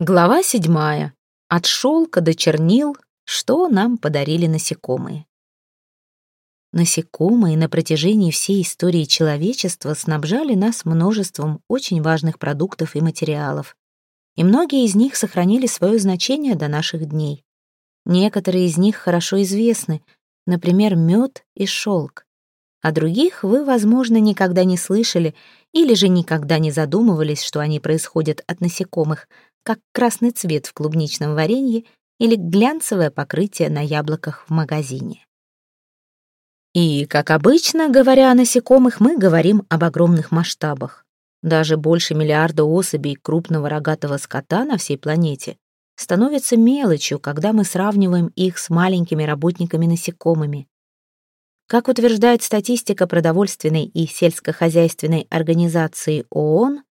Глава седьмая. От шелка до чернил, что нам подарили насекомые. Насекомые на протяжении всей истории человечества снабжали нас множеством очень важных продуктов и материалов, и многие из них сохранили свое значение до наших дней. Некоторые из них хорошо известны, например, мед и шелк. О других вы, возможно, никогда не слышали или же никогда не задумывались, что они происходят от насекомых — как красный цвет в клубничном варенье или глянцевое покрытие на яблоках в магазине. И, как обычно, говоря о насекомых, мы говорим об огромных масштабах. Даже больше миллиарда особей крупного рогатого скота на всей планете становится мелочью, когда мы сравниваем их с маленькими работниками-насекомыми. Как утверждает статистика продовольственной и сельскохозяйственной организации ООН,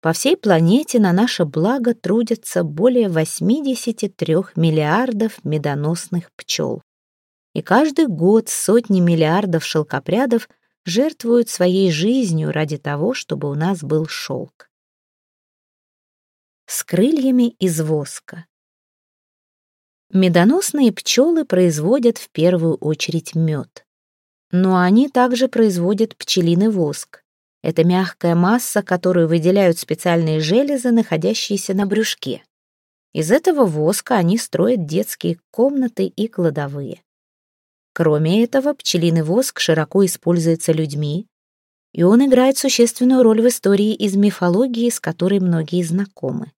по всей планете на наше благо трудятся более 83 миллиардов медоносных пчел. И каждый год сотни миллиардов шелкопрядов жертвуют своей жизнью ради того, чтобы у нас был шелк. С крыльями из воска. Медоносные пчелы производят в первую очередь мед. Но они также производят пчелиный воск. Это мягкая масса, которую выделяют специальные железы, находящиеся на брюшке. Из этого воска они строят детские комнаты и кладовые. Кроме этого, пчелиный воск широко используется людьми, и он играет существенную роль в истории из мифологии, с которой многие знакомы.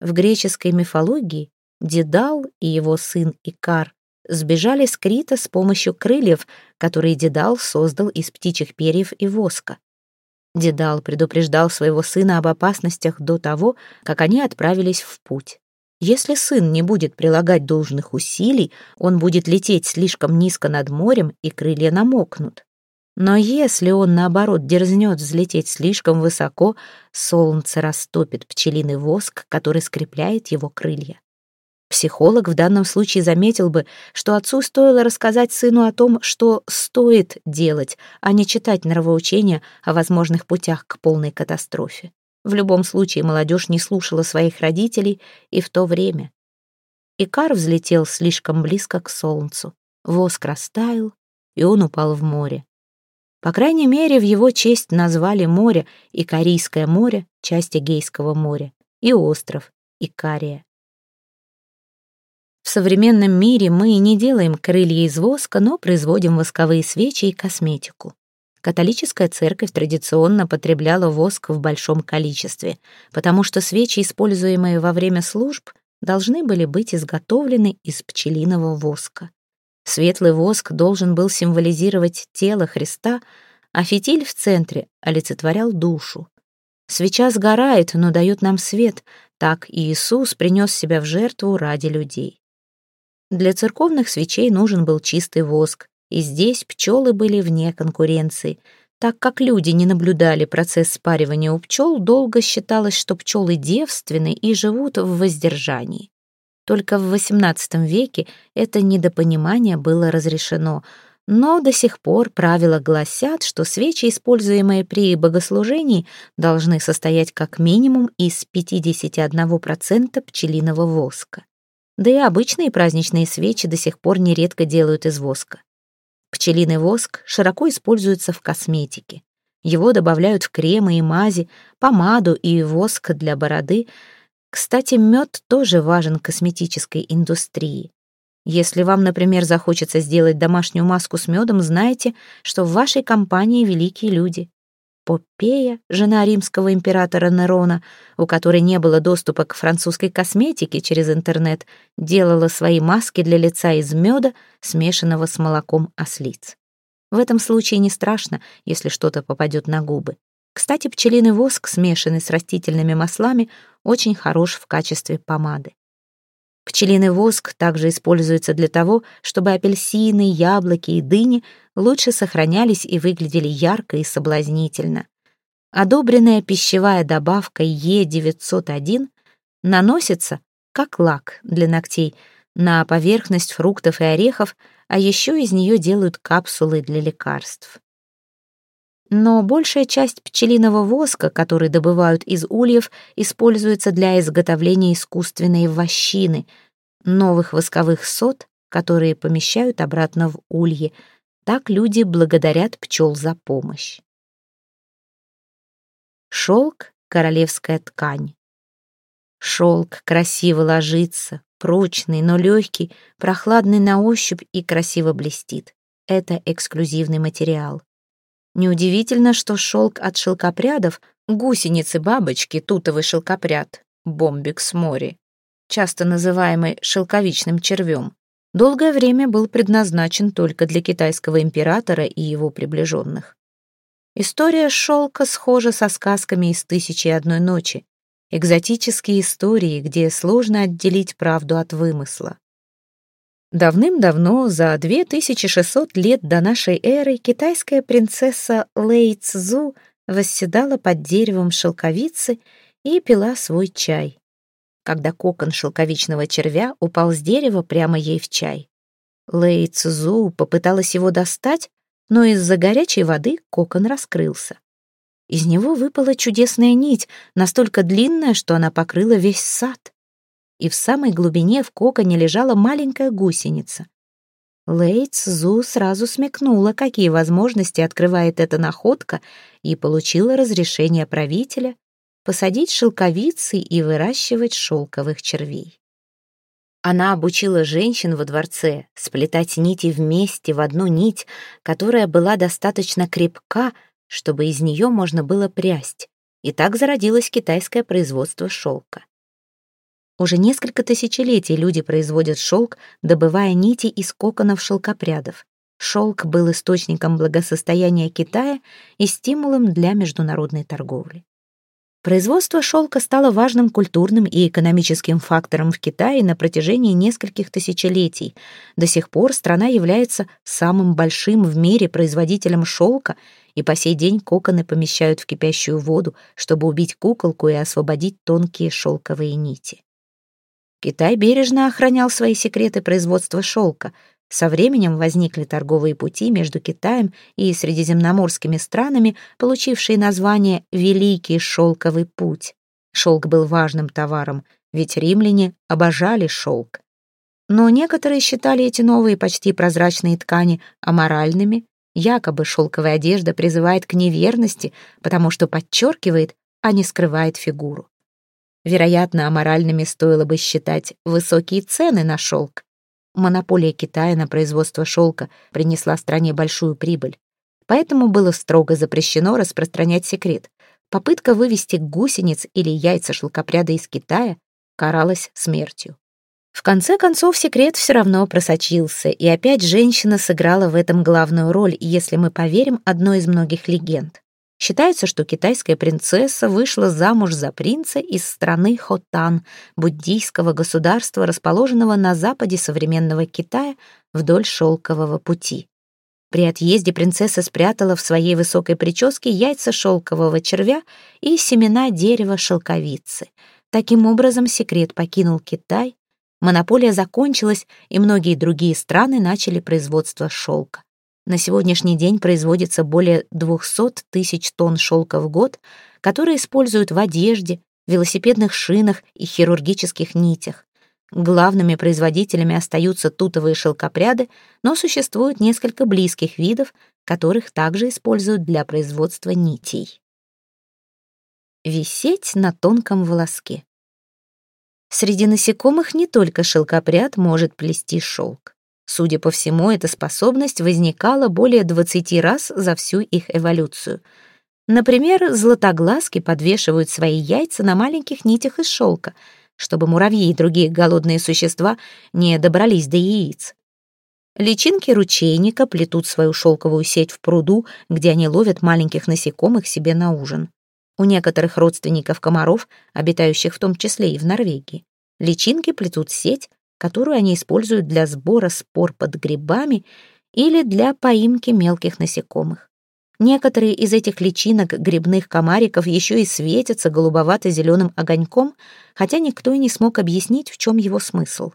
В греческой мифологии Дедал и его сын Икар сбежали с Крита с помощью крыльев, которые Дедал создал из птичьих перьев и воска. Дедал предупреждал своего сына об опасностях до того, как они отправились в путь. Если сын не будет прилагать должных усилий, он будет лететь слишком низко над морем, и крылья намокнут. Но если он, наоборот, дерзнет взлететь слишком высоко, солнце растопит пчелиный воск, который скрепляет его крылья. Психолог в данном случае заметил бы, что отцу стоило рассказать сыну о том, что стоит делать, а не читать нравоучения о возможных путях к полной катастрофе. В любом случае молодежь не слушала своих родителей и в то время. Икар взлетел слишком близко к солнцу. Воск растаял, и он упал в море. По крайней мере, в его честь назвали море Икарийское море, часть Эгейского моря, и остров Икария. В современном мире мы не делаем крылья из воска, но производим восковые свечи и косметику. Католическая церковь традиционно потребляла воск в большом количестве, потому что свечи, используемые во время служб, должны были быть изготовлены из пчелиного воска. Светлый воск должен был символизировать тело Христа, а фитиль в центре олицетворял душу. Свеча сгорает, но дает нам свет, так Иисус принес себя в жертву ради людей. Для церковных свечей нужен был чистый воск, и здесь пчелы были вне конкуренции. Так как люди не наблюдали процесс спаривания у пчел, долго считалось, что пчелы девственны и живут в воздержании. Только в XVIII веке это недопонимание было разрешено, но до сих пор правила гласят, что свечи, используемые при богослужении, должны состоять как минимум из 51% пчелиного воска. Да и обычные праздничные свечи до сих пор нередко делают из воска. Пчелиный воск широко используется в косметике. Его добавляют в кремы и мази, помаду и воск для бороды. Кстати, мед тоже важен косметической индустрии. Если вам, например, захочется сделать домашнюю маску с медом, знайте, что в вашей компании великие люди. Попея, жена римского императора Нерона, у которой не было доступа к французской косметике через интернет, делала свои маски для лица из меда, смешанного с молоком ослиц. В этом случае не страшно, если что-то попадет на губы. Кстати, пчелиный воск, смешанный с растительными маслами, очень хорош в качестве помады. Пчелиный воск также используется для того, чтобы апельсины, яблоки и дыни лучше сохранялись и выглядели ярко и соблазнительно. Одобренная пищевая добавка Е901 наносится, как лак для ногтей, на поверхность фруктов и орехов, а еще из нее делают капсулы для лекарств. Но большая часть пчелиного воска, который добывают из ульев, используется для изготовления искусственной вощины, новых восковых сот, которые помещают обратно в ульи. Так люди благодарят пчел за помощь. Шелк — королевская ткань. Шелк красиво ложится, прочный, но легкий, прохладный на ощупь и красиво блестит. Это эксклюзивный материал. Неудивительно, что шелк от шелкопрядов, гусеницы бабочки, тутовый шелкопряд, бомбикс мори, часто называемый шелковичным червем, долгое время был предназначен только для китайского императора и его приближенных. История шелка схожа со сказками из «Тысячи и одной ночи», экзотические истории, где сложно отделить правду от вымысла. Давным-давно, за 2600 лет до нашей эры, китайская принцесса Лэй Цзу восседала под деревом шелковицы и пила свой чай, когда кокон шелковичного червя упал с дерева прямо ей в чай. Лэй Цзу попыталась его достать, но из-за горячей воды кокон раскрылся. Из него выпала чудесная нить, настолько длинная, что она покрыла весь сад и в самой глубине в коконе лежала маленькая гусеница. Лэй Цзу сразу смекнула, какие возможности открывает эта находка, и получила разрешение правителя посадить шелковицы и выращивать шелковых червей. Она обучила женщин во дворце сплетать нити вместе в одну нить, которая была достаточно крепка, чтобы из нее можно было прясть. И так зародилось китайское производство шелка. Уже несколько тысячелетий люди производят шелк, добывая нити из коконов шелкопрядов. Шелк был источником благосостояния Китая и стимулом для международной торговли. Производство шелка стало важным культурным и экономическим фактором в Китае на протяжении нескольких тысячелетий. До сих пор страна является самым большим в мире производителем шелка, и по сей день коконы помещают в кипящую воду, чтобы убить куколку и освободить тонкие шелковые нити. Китай бережно охранял свои секреты производства шелка. Со временем возникли торговые пути между Китаем и средиземноморскими странами, получившие название «Великий шелковый путь». Шелк был важным товаром, ведь римляне обожали шелк. Но некоторые считали эти новые почти прозрачные ткани аморальными, якобы шелковая одежда призывает к неверности, потому что подчеркивает, а не скрывает фигуру. Вероятно, аморальными стоило бы считать высокие цены на шелк. Монополия Китая на производство шелка принесла стране большую прибыль. Поэтому было строго запрещено распространять секрет. Попытка вывести гусениц или яйца шелкопряда из Китая каралась смертью. В конце концов, секрет все равно просочился, и опять женщина сыграла в этом главную роль, если мы поверим одной из многих легенд. Считается, что китайская принцесса вышла замуж за принца из страны Хотан, буддийского государства, расположенного на западе современного Китая вдоль шелкового пути. При отъезде принцесса спрятала в своей высокой прическе яйца шелкового червя и семена дерева шелковицы. Таким образом, секрет покинул Китай, монополия закончилась, и многие другие страны начали производство шелка. На сегодняшний день производится более 200 тысяч тонн шелка в год, которые используют в одежде, велосипедных шинах и хирургических нитях. Главными производителями остаются тутовые шелкопряды, но существует несколько близких видов, которых также используют для производства нитей. Висеть на тонком волоске. Среди насекомых не только шелкопряд может плести шелк. Судя по всему, эта способность возникала более 20 раз за всю их эволюцию. Например, златоглазки подвешивают свои яйца на маленьких нитях из шелка, чтобы муравьи и другие голодные существа не добрались до яиц. Личинки ручейника плетут свою шелковую сеть в пруду, где они ловят маленьких насекомых себе на ужин. У некоторых родственников комаров, обитающих в том числе и в Норвегии, личинки плетут сеть, которую они используют для сбора спор под грибами или для поимки мелких насекомых. Некоторые из этих личинок грибных комариков еще и светятся голубовато-зеленым огоньком, хотя никто и не смог объяснить, в чем его смысл.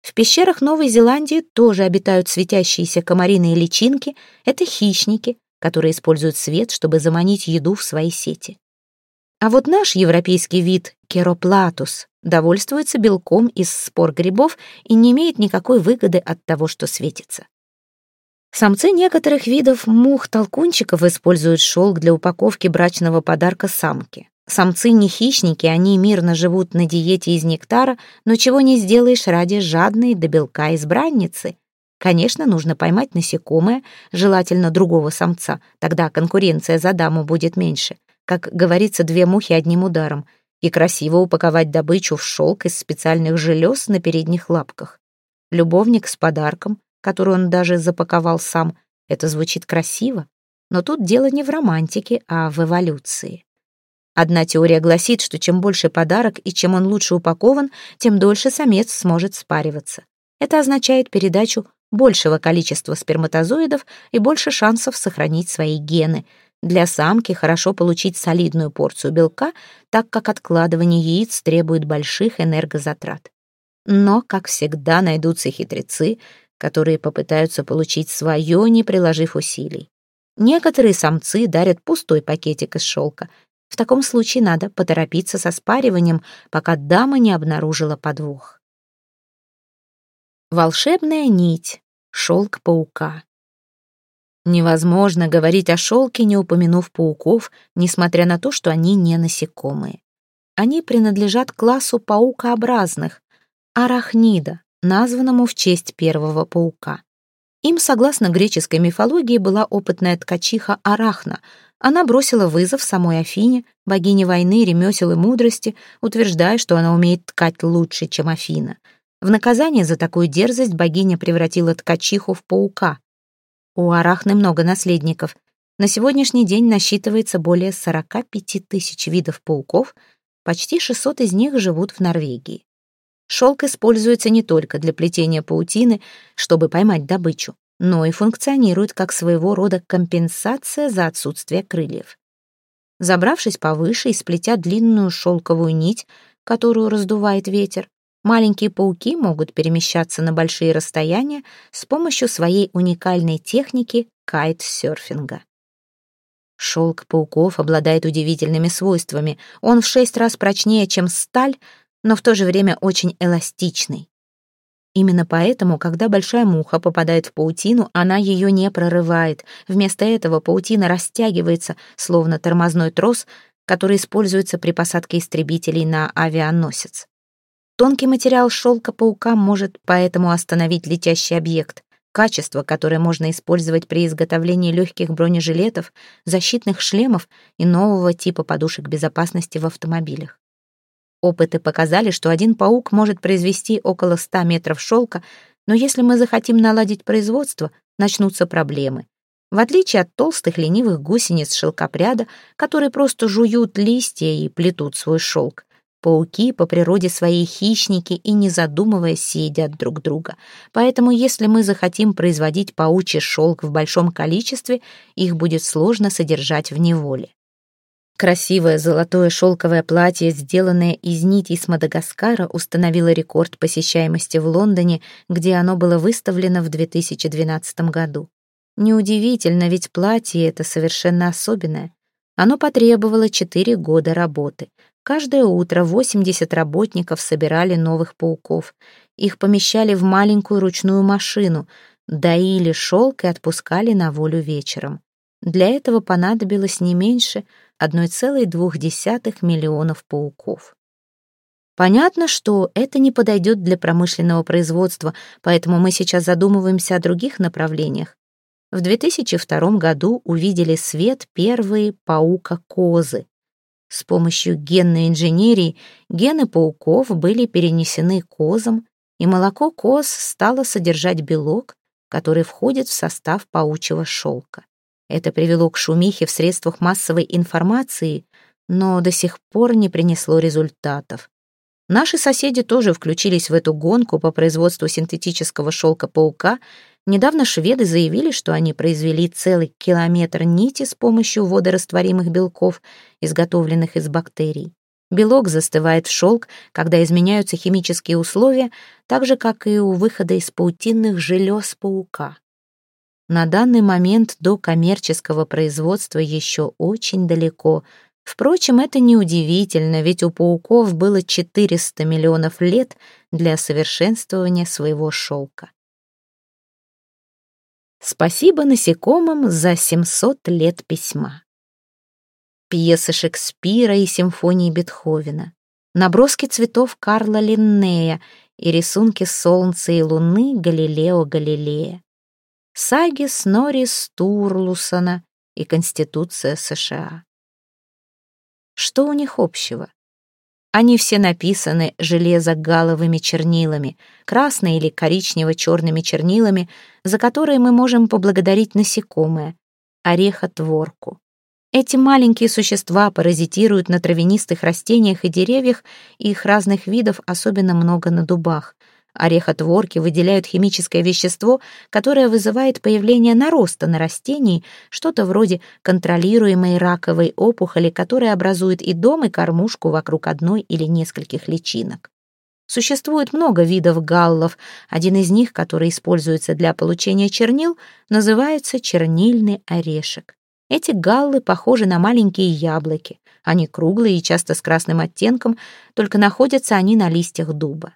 В пещерах Новой Зеландии тоже обитают светящиеся комариные личинки. Это хищники. которые используют свет, чтобы заманить еду в свои сети. А вот наш европейский вид кероплатус довольствуется белком из спор грибов и не имеет никакой выгоды от того, что светится. Самцы некоторых видов мух-толкунчиков используют шелк для упаковки брачного подарка самки. Самцы не хищники, они мирно живут на диете из нектара, но чего не сделаешь ради жадной до белка избранницы. Конечно, нужно поймать насекомое, желательно другого самца, тогда конкуренция за даму будет меньше. Как говорится, две мухи одним ударом. И красиво упаковать добычу в шелк из специальных желез на передних лапках. Любовник с подарком, который он даже запаковал сам, это звучит красиво. Но тут дело не в романтике, а в эволюции. Одна теория гласит, что чем больше подарок и чем он лучше упакован, тем дольше самец сможет спариваться. Это означает передачу большего количества сперматозоидов и больше шансов сохранить свои гены. Для самки хорошо получить солидную порцию белка, так как откладывание яиц требует больших энергозатрат. Но, как всегда, найдутся хитрецы, которые попытаются получить свое, не приложив усилий. Некоторые самцы дарят пустой пакетик из шелка, в таком случае надо поторопиться со спариванием, пока дама не обнаружила подвох. Волшебная нить. Шелк паука. Невозможно говорить о шелке, не упомянув пауков, несмотря на то, что они не насекомые. Они принадлежат классу паукообразных, арахнида, названному в честь первого паука. Им, согласно греческой мифологии, была опытная ткачиха Арахна, она бросила вызов самой Афине, богине войны, ремесел и мудрости, утверждая, что она умеет ткать лучше, чем Афина. В наказание за такую дерзость богиня превратила ткачиху в паука. У Арахны много наследников. На сегодняшний день насчитывается более 45 тысяч видов пауков, почти 600 из них живут в Норвегии. Шелк используется не только для плетения паутины, чтобы поймать добычу но и функционирует как своего рода компенсация за отсутствие крыльев. Забравшись повыше и сплетя длинную шелковую нить, которую раздувает ветер, маленькие пауки могут перемещаться на большие расстояния с помощью своей уникальной техники кайт-серфинга. Шелк пауков обладает удивительными свойствами. Он в шесть раз прочнее, чем сталь, но в то же время очень эластичный. Именно поэтому, когда большая муха попадает в паутину, она ее не прорывает. Вместо этого паутина растягивается, словно тормозной трос, который используется при посадке истребителей на авианосец. Тонкий материал шелка паука может поэтому остановить летящий объект. Качество, которое можно использовать при изготовлении легких бронежилетов, защитных шлемов и нового типа подушек безопасности в автомобилях. Опыты показали, что один паук может произвести около 100 метров шелка, но если мы захотим наладить производство, начнутся проблемы. В отличие от толстых ленивых гусениц шелкопряда, которые просто жуют листья и плетут свой шелк, пауки по природе своей хищники и, не задумываясь, съедят друг друга. Поэтому, если мы захотим производить паучий шелк в большом количестве, их будет сложно содержать в неволе. Красивое золотое шелковое платье, сделанное из нитей с Мадагаскара, установило рекорд посещаемости в Лондоне, где оно было выставлено в 2012 году. Неудивительно, ведь платье это совершенно особенное. Оно потребовало 4 года работы. Каждое утро 80 работников собирали новых пауков. Их помещали в маленькую ручную машину, доили шелк и отпускали на волю вечером. Для этого понадобилось не меньше 1,2 миллионов пауков. Понятно, что это не подойдет для промышленного производства, поэтому мы сейчас задумываемся о других направлениях. В 2002 году увидели свет первые паука-козы. С помощью генной инженерии гены пауков были перенесены козам, и молоко коз стало содержать белок, который входит в состав паучьего шелка. Это привело к шумихе в средствах массовой информации, но до сих пор не принесло результатов. Наши соседи тоже включились в эту гонку по производству синтетического шелка паука. Недавно шведы заявили, что они произвели целый километр нити с помощью водорастворимых белков, изготовленных из бактерий. Белок застывает в шелк, когда изменяются химические условия, так же, как и у выхода из паутинных желез паука. На данный момент до коммерческого производства еще очень далеко. Впрочем, это неудивительно, ведь у пауков было 400 миллионов лет для совершенствования своего шелка. Спасибо насекомым за 700 лет письма. Пьесы Шекспира и симфонии Бетховена, наброски цветов Карла Линнея и рисунки солнца и луны Галилео Галилея саги Снори Стурлусона и Конституция США. Что у них общего? Они все написаны железогаловыми чернилами, красной или коричнево-черными чернилами, за которые мы можем поблагодарить насекомое, орехотворку. Эти маленькие существа паразитируют на травянистых растениях и деревьях, и их разных видов особенно много на дубах. Орехотворки выделяют химическое вещество, которое вызывает появление нароста на растении, что-то вроде контролируемой раковой опухоли, которая образует и дом, и кормушку вокруг одной или нескольких личинок. Существует много видов галлов. Один из них, который используется для получения чернил, называется чернильный орешек. Эти галлы похожи на маленькие яблоки. Они круглые и часто с красным оттенком, только находятся они на листьях дуба.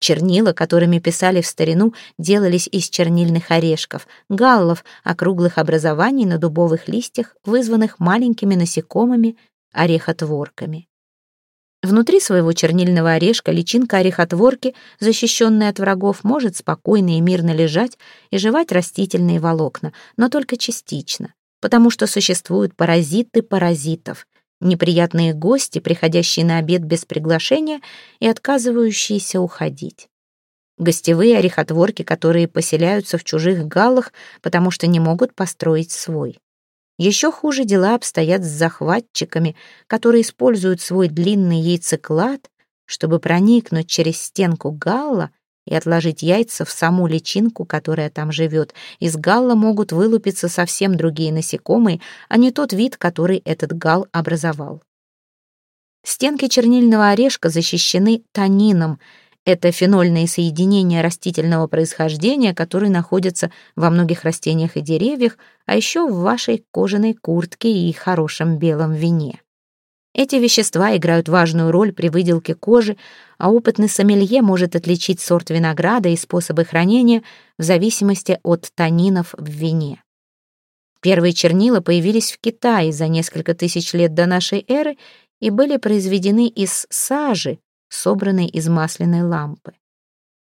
Чернила, которыми писали в старину, делались из чернильных орешков, галлов, округлых образований на дубовых листьях, вызванных маленькими насекомыми, орехотворками. Внутри своего чернильного орешка личинка орехотворки, защищенная от врагов, может спокойно и мирно лежать и жевать растительные волокна, но только частично, потому что существуют паразиты паразитов, неприятные гости, приходящие на обед без приглашения и отказывающиеся уходить. Гостевые орехотворки, которые поселяются в чужих галлах, потому что не могут построить свой. Еще хуже дела обстоят с захватчиками, которые используют свой длинный яйцеклад, чтобы проникнуть через стенку галла и отложить яйца в саму личинку, которая там живет. Из галла могут вылупиться совсем другие насекомые, а не тот вид, который этот гал образовал. Стенки чернильного орешка защищены танином. Это фенольные соединения растительного происхождения, которые находятся во многих растениях и деревьях, а еще в вашей кожаной куртке и хорошем белом вине. Эти вещества играют важную роль при выделке кожи, а опытный сомелье может отличить сорт винограда и способы хранения в зависимости от танинов в вине. Первые чернила появились в Китае за несколько тысяч лет до нашей эры и были произведены из сажи, собранной из масляной лампы.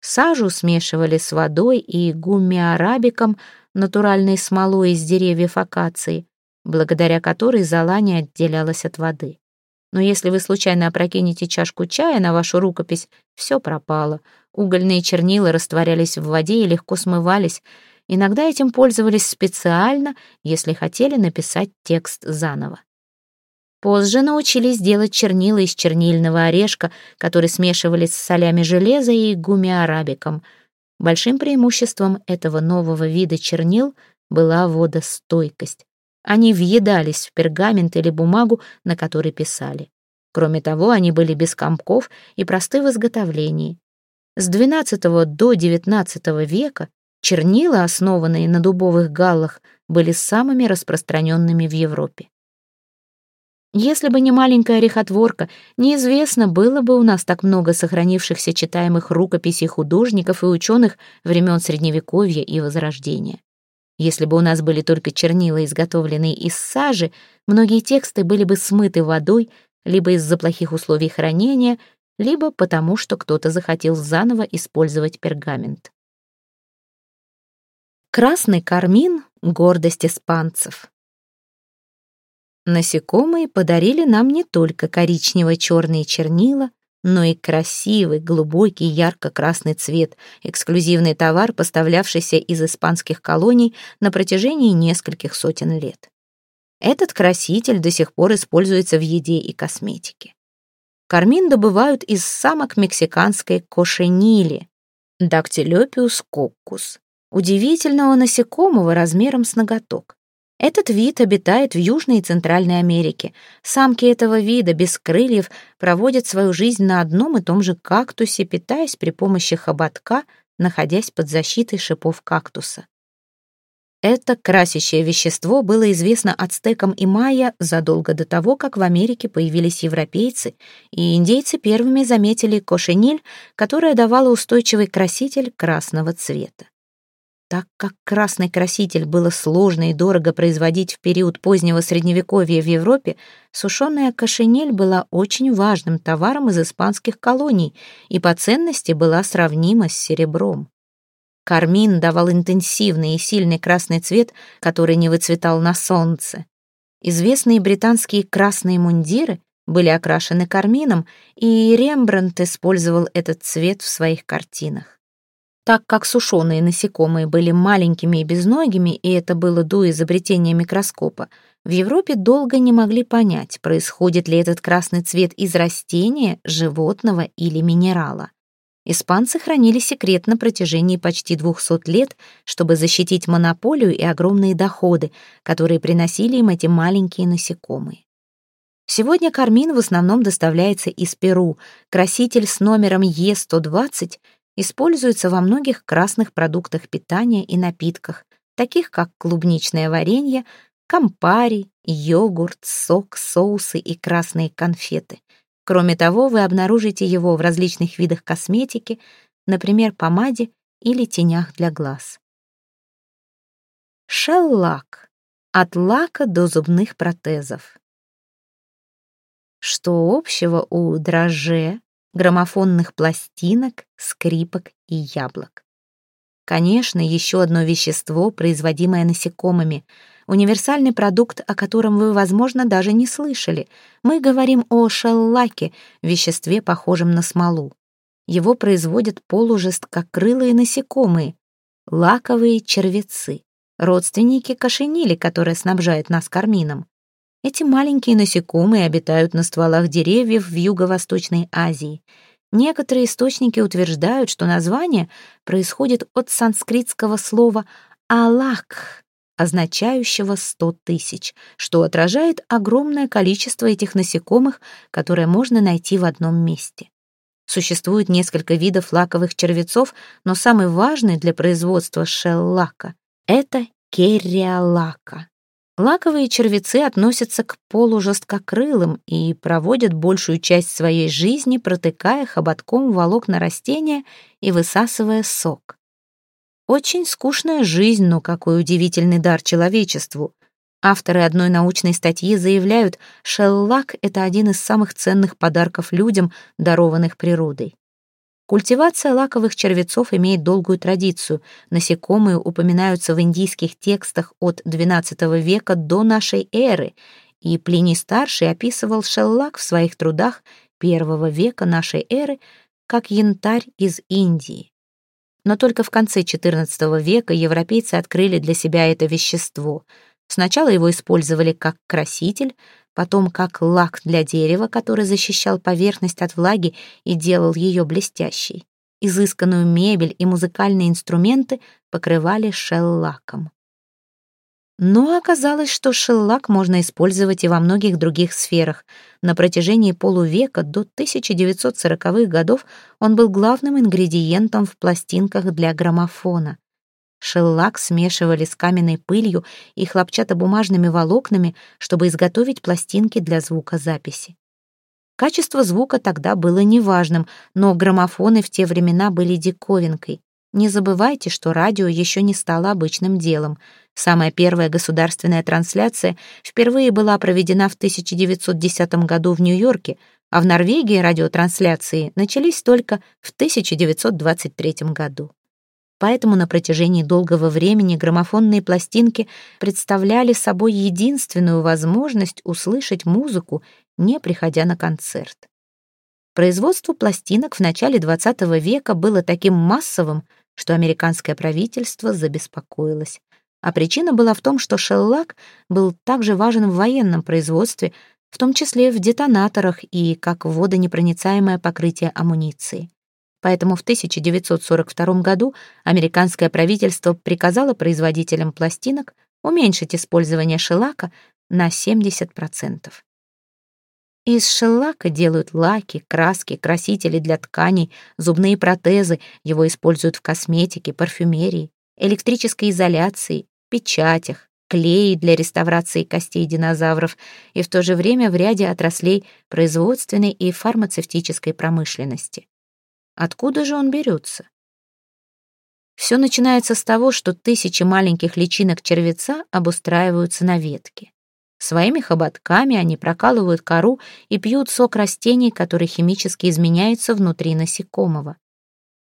Сажу смешивали с водой и гуммиарабиком, натуральной смолой из деревьев акации, благодаря которой зола не отделялась от воды. Но если вы случайно опрокинете чашку чая на вашу рукопись, все пропало. Угольные чернила растворялись в воде и легко смывались. Иногда этим пользовались специально, если хотели написать текст заново. Позже научились делать чернила из чернильного орешка, который смешивали с солями железа и гумиарабиком. Большим преимуществом этого нового вида чернил была водостойкость. Они въедались в пергамент или бумагу, на которой писали. Кроме того, они были без комков и просты в изготовлении. С XII до XIX века чернила, основанные на дубовых галлах, были самыми распространенными в Европе. Если бы не маленькая орехотворка, неизвестно, было бы у нас так много сохранившихся читаемых рукописей художников и ученых времен Средневековья и Возрождения. Если бы у нас были только чернила, изготовленные из сажи, многие тексты были бы смыты водой либо из-за плохих условий хранения, либо потому, что кто-то захотел заново использовать пергамент. Красный кармин — гордость испанцев. Насекомые подарили нам не только коричнево-черные чернила, но и красивый, глубокий, ярко-красный цвет, эксклюзивный товар, поставлявшийся из испанских колоний на протяжении нескольких сотен лет. Этот краситель до сих пор используется в еде и косметике. Кармин добывают из самок мексиканской кошенили, дактилопиус коккус, удивительного насекомого размером с ноготок. Этот вид обитает в Южной и Центральной Америке. Самки этого вида без крыльев проводят свою жизнь на одном и том же кактусе, питаясь при помощи хоботка, находясь под защитой шипов кактуса. Это красящее вещество было известно ацтекам и майя задолго до того, как в Америке появились европейцы, и индейцы первыми заметили кошениль, которая давала устойчивый краситель красного цвета. Так как красный краситель было сложно и дорого производить в период позднего средневековья в Европе, сушеная кошенель была очень важным товаром из испанских колоний и по ценности была сравнима с серебром. Кармин давал интенсивный и сильный красный цвет, который не выцветал на солнце. Известные британские красные мундиры были окрашены кармином, и Рембрандт использовал этот цвет в своих картинах. Так как сушеные насекомые были маленькими и безногими, и это было до изобретения микроскопа, в Европе долго не могли понять, происходит ли этот красный цвет из растения, животного или минерала. Испанцы хранили секрет на протяжении почти 200 лет, чтобы защитить монополию и огромные доходы, которые приносили им эти маленькие насекомые. Сегодня кармин в основном доставляется из Перу. Краситель с номером Е120 используется во многих красных продуктах питания и напитках, таких как клубничное варенье, кампари, йогурт, сок, соусы и красные конфеты. Кроме того, вы обнаружите его в различных видах косметики, например, помаде или тенях для глаз. Шеллак. От лака до зубных протезов. Что общего у дрожже, граммофонных пластинок, скрипок и яблок? Конечно, еще одно вещество, производимое насекомыми — универсальный продукт, о котором вы, возможно, даже не слышали. Мы говорим о шеллаке, веществе, похожем на смолу. Его производят полужесткокрылые насекомые, лаковые червецы, родственники кошенили, которые снабжают нас кармином. Эти маленькие насекомые обитают на стволах деревьев в Юго-Восточной Азии. Некоторые источники утверждают, что название происходит от санскритского слова «алак», означающего сто тысяч, что отражает огромное количество этих насекомых, которые можно найти в одном месте. Существует несколько видов лаковых червецов, но самый важный для производства шеллака — это керриолака. Лаковые червецы относятся к полужесткокрылым и проводят большую часть своей жизни, протыкая хоботком волокна растения и высасывая сок. Очень скучная жизнь, но какой удивительный дар человечеству. Авторы одной научной статьи заявляют, шеллак — это один из самых ценных подарков людям, дарованных природой. Культивация лаковых червецов имеет долгую традицию. Насекомые упоминаются в индийских текстах от XII века до нашей эры, и Плиний Старший описывал шеллак в своих трудах I века нашей эры как янтарь из Индии но только в конце XIV века европейцы открыли для себя это вещество. Сначала его использовали как краситель, потом как лак для дерева, который защищал поверхность от влаги и делал ее блестящей. Изысканную мебель и музыкальные инструменты покрывали шеллаком. Но оказалось, что шеллак можно использовать и во многих других сферах. На протяжении полувека до 1940-х годов он был главным ингредиентом в пластинках для граммофона. Шеллак смешивали с каменной пылью и хлопчатобумажными волокнами, чтобы изготовить пластинки для звукозаписи. Качество звука тогда было неважным, но граммофоны в те времена были диковинкой. Не забывайте, что радио еще не стало обычным делом. Самая первая государственная трансляция впервые была проведена в 1910 году в Нью-Йорке, а в Норвегии радиотрансляции начались только в 1923 году. Поэтому на протяжении долгого времени граммофонные пластинки представляли собой единственную возможность услышать музыку, не приходя на концерт. Производство пластинок в начале XX века было таким массовым, что американское правительство забеспокоилось. А причина была в том, что шеллак был также важен в военном производстве, в том числе в детонаторах и как водонепроницаемое покрытие амуниции. Поэтому в 1942 году американское правительство приказало производителям пластинок уменьшить использование шеллака на 70%. Из шеллака делают лаки, краски, красители для тканей, зубные протезы, его используют в косметике, парфюмерии, электрической изоляции, печатях, клее для реставрации костей динозавров и в то же время в ряде отраслей производственной и фармацевтической промышленности. Откуда же он берется? Все начинается с того, что тысячи маленьких личинок червеца обустраиваются на ветке. Своими хоботками они прокалывают кору и пьют сок растений, который химически изменяется внутри насекомого.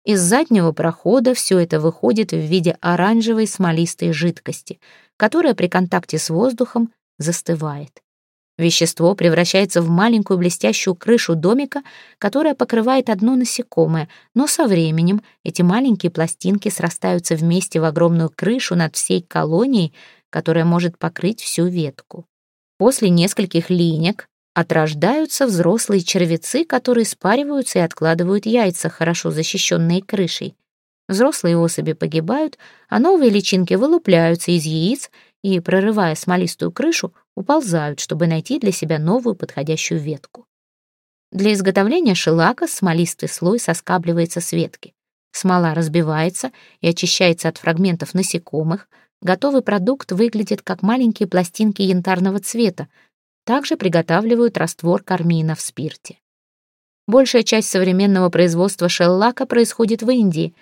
Из заднего прохода все это выходит в виде оранжевой смолистой жидкости, которая при контакте с воздухом застывает. Вещество превращается в маленькую блестящую крышу домика, которая покрывает одно насекомое, но со временем эти маленькие пластинки срастаются вместе в огромную крышу над всей колонией, которая может покрыть всю ветку. После нескольких линек отрождаются взрослые червецы, которые спариваются и откладывают яйца, хорошо защищенные крышей. Взрослые особи погибают, а новые личинки вылупляются из яиц и, прорывая смолистую крышу, уползают, чтобы найти для себя новую подходящую ветку. Для изготовления шелака смолистый слой соскабливается с ветки. Смола разбивается и очищается от фрагментов насекомых. Готовый продукт выглядит как маленькие пластинки янтарного цвета. Также приготавливают раствор кармина в спирте. Большая часть современного производства шеллака происходит в Индии.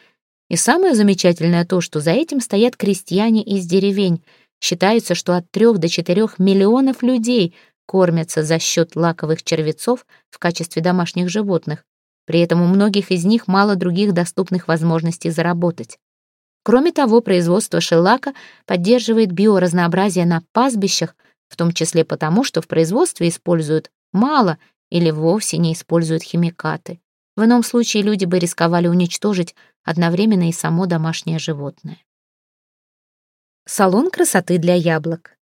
И самое замечательное то, что за этим стоят крестьяне из деревень — Считается, что от 3 до 4 миллионов людей кормятся за счет лаковых червецов в качестве домашних животных. При этом у многих из них мало других доступных возможностей заработать. Кроме того, производство шелака поддерживает биоразнообразие на пастбищах, в том числе потому, что в производстве используют мало или вовсе не используют химикаты. В ином случае люди бы рисковали уничтожить одновременно и само домашнее животное. Салон красоты для яблок.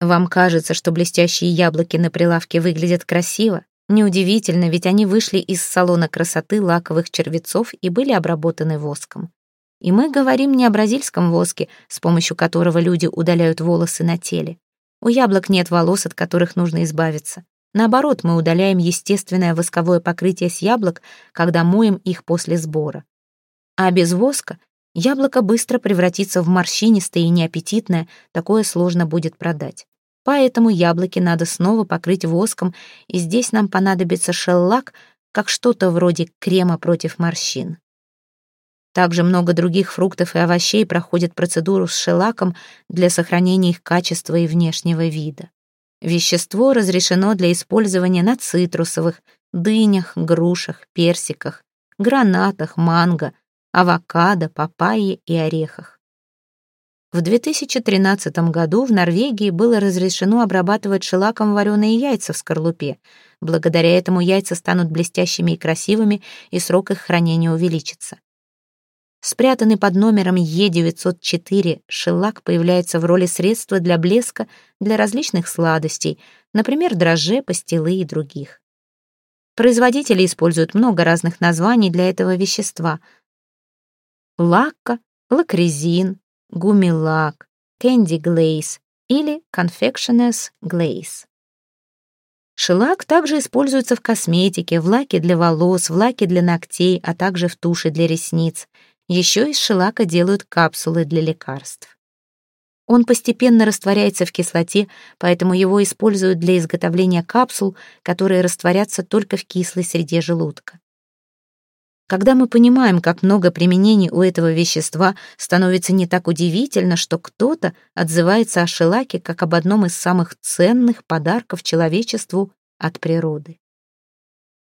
Вам кажется, что блестящие яблоки на прилавке выглядят красиво? Неудивительно, ведь они вышли из салона красоты лаковых червецов и были обработаны воском. И мы говорим не о бразильском воске, с помощью которого люди удаляют волосы на теле. У яблок нет волос, от которых нужно избавиться. Наоборот, мы удаляем естественное восковое покрытие с яблок, когда моем их после сбора. А без воска Яблоко быстро превратится в морщинистое и неаппетитное, такое сложно будет продать. Поэтому яблоки надо снова покрыть воском, и здесь нам понадобится шеллак, как что-то вроде крема против морщин. Также много других фруктов и овощей проходят процедуру с шеллаком для сохранения их качества и внешнего вида. Вещество разрешено для использования на цитрусовых, дынях, грушах, персиках, гранатах, манго, авокадо, папайе и орехах. В 2013 году в Норвегии было разрешено обрабатывать шелаком вареные яйца в скорлупе. Благодаря этому яйца станут блестящими и красивыми, и срок их хранения увеличится. Спрятанный под номером Е904 шелак появляется в роли средства для блеска для различных сладостей, например, дрожжей, пастилы и других. Производители используют много разных названий для этого вещества — лакка, лакрезин, гумилак, кэнди глейс или confectioner's glaze. Шелак также используется в косметике, в лаке для волос, в лаке для ногтей, а также в туши для ресниц. Еще из шелака делают капсулы для лекарств. Он постепенно растворяется в кислоте, поэтому его используют для изготовления капсул, которые растворятся только в кислой среде желудка. Когда мы понимаем, как много применений у этого вещества, становится не так удивительно, что кто-то отзывается о шелаке как об одном из самых ценных подарков человечеству от природы.